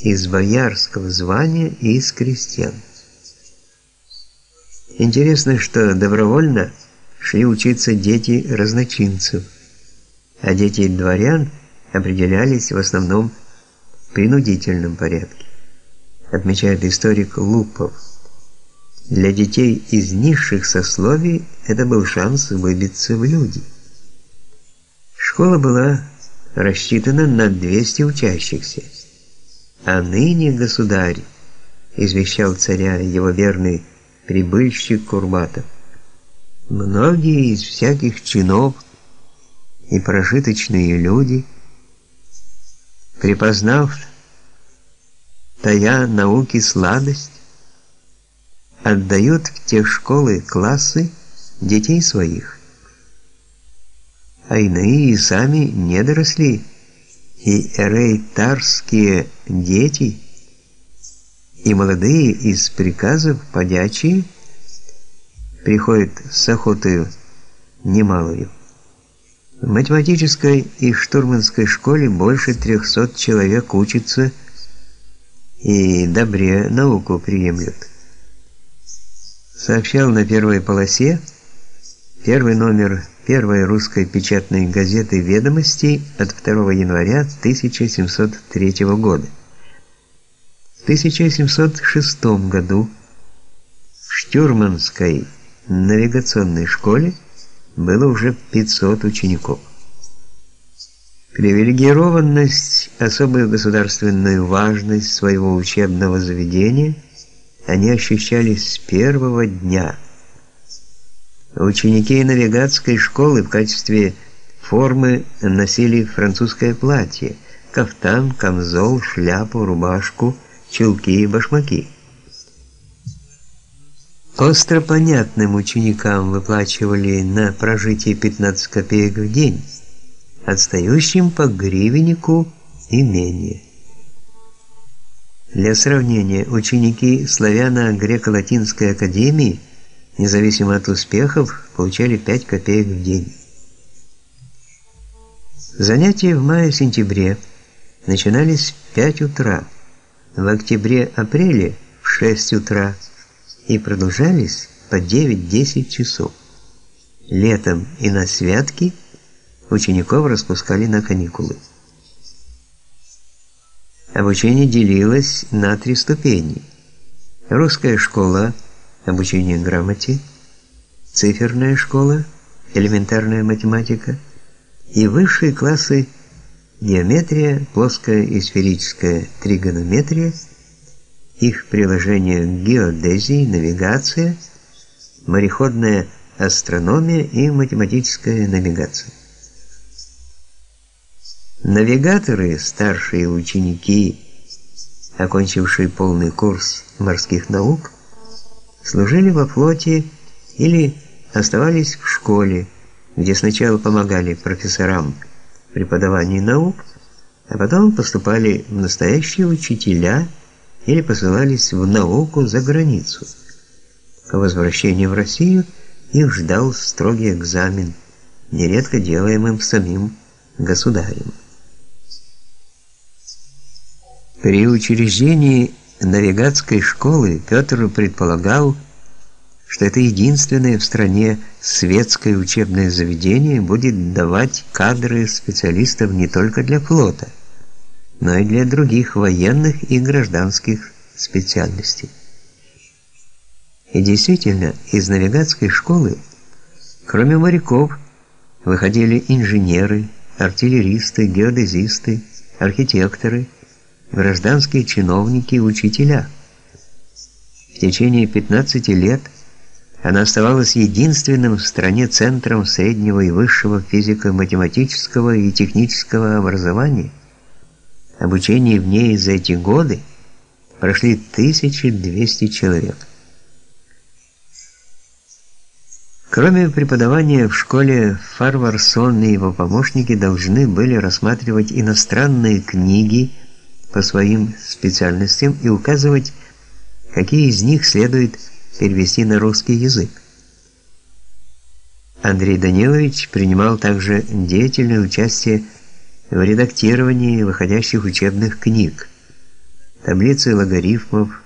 из боярского звания и из крестьян. Интересно, что добровольно шли учиться дети разночинцев, а дети дворян определялись в основном в принудительном порядке, отмечает историк Лупов. Для детей из низших сословий это был шанс выбиться в люди. Школа была рассчитана на 200 учащихся. А ныне государь извещал царя его верный прибыльщик Курбатов. Многие из всяких чинов и прожиточные люди, припознав тая науки сладость, отдают в те школы классы детей своих. А иные и сами не доросли, и эрейтарские дети, и молодые из приказов подячие приходят с охотою немалую. В математической и штурманской школе больше 300 человек учатся и добре науку приемлют. Сообщал на первой полосе первый номер первой русской печатной газеты «Ведомости» от 2 января 1703 года. В 1706 году в Штурманской навигационной школе было уже 500 учеников. Привилегированность, особую государственную важность своего учебного заведения они ощущали с первого дня. Ученики навигатской школы в качестве формы носили французское платье, кафтан, камзол, шляпу, рубашку, чулки и башмаки. Остро понятным ученикам выплачивали на прожитие 15 копеек в день, отстающим по гривеннику и менее. Для сравнения, ученики славяно-греко-латинской академии, независимо от успехов, получали 5 копеек в день. Занятия в мае-сентябре начинались в 5 утра, в октябре-апреле в 6 утра и продолжались по 9-10 часов. Летом и на святки учеников распускали на каникулы. Обучение делилось на три ступени. Русская школа обучение грамоте, циферная школа, элементарная математика и высшие классы геометрия, плоская и сферическая тригонометрия – их приложение к геодезии, навигация, мореходная астрономия и математическая навигация. Навигаторы, старшие ученики, окончившие полный курс морских наук, служили во флоте или оставались в школе, где сначала помогали профессорам в преподавании наук, а потом поступали в настоящие учителя или посылались в науку за границу. По возвращении в Россию их ждал строгий экзамен, нередко делаемым самим государем. При учреждении навигатской школы Петр предполагал, что это единственное в стране светское учебное заведение будет давать кадры специалистов не только для флота, но и для других военных и гражданских специальностей. И действительно, из навигатской школы, кроме моряков, выходили инженеры, артиллеристы, геодезисты, архитекторы, гражданские чиновники и учителя. В течение 15 лет она оставалась единственным в стране центром среднего и высшего физико-математического и технического образования Обучение в ней за эти годы прошли 1200 человек. Кроме преподавания в школе Фарварсон и его помощники должны были рассматривать иностранные книги по своим специальностям и указывать, какие из них следует перевести на русский язык. Андрей Данилович принимал также деятельное участие в редактировании выходящих учебных книг, таблицы логарифмов